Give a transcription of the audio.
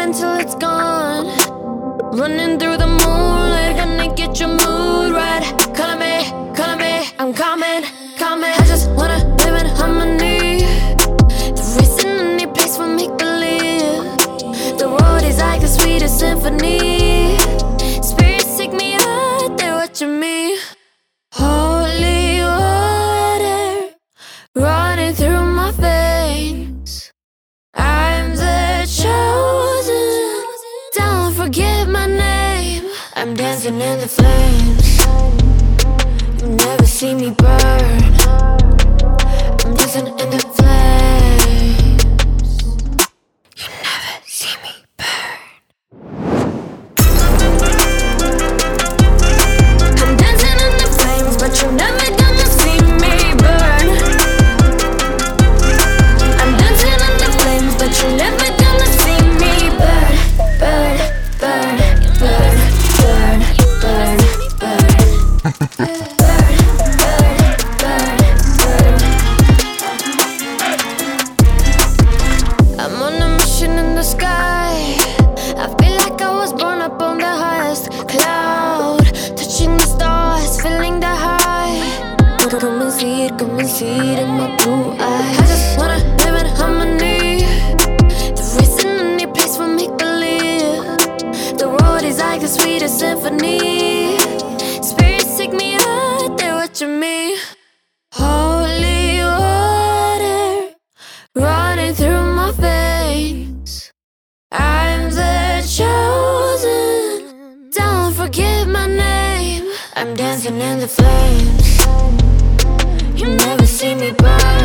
living till it's gone. Running through the moonlight, gonna get your mood right. Calling me, calling me, I'm coming, coming. I just wanna live in harmony. The reason any place for make believe. The world is like the sweetest symphony. Dancing in the flames. You never see me sky. I feel like I was born up on the highest cloud, touching the stars, feeling the high. Come and see it, come and see it in my blue eyes. I just wanna live in harmony. The reason any place for make believe. The world is like the sweetest symphony. Spirits take me out, they're. Holy I'm dancing in the flames. You never see me burn.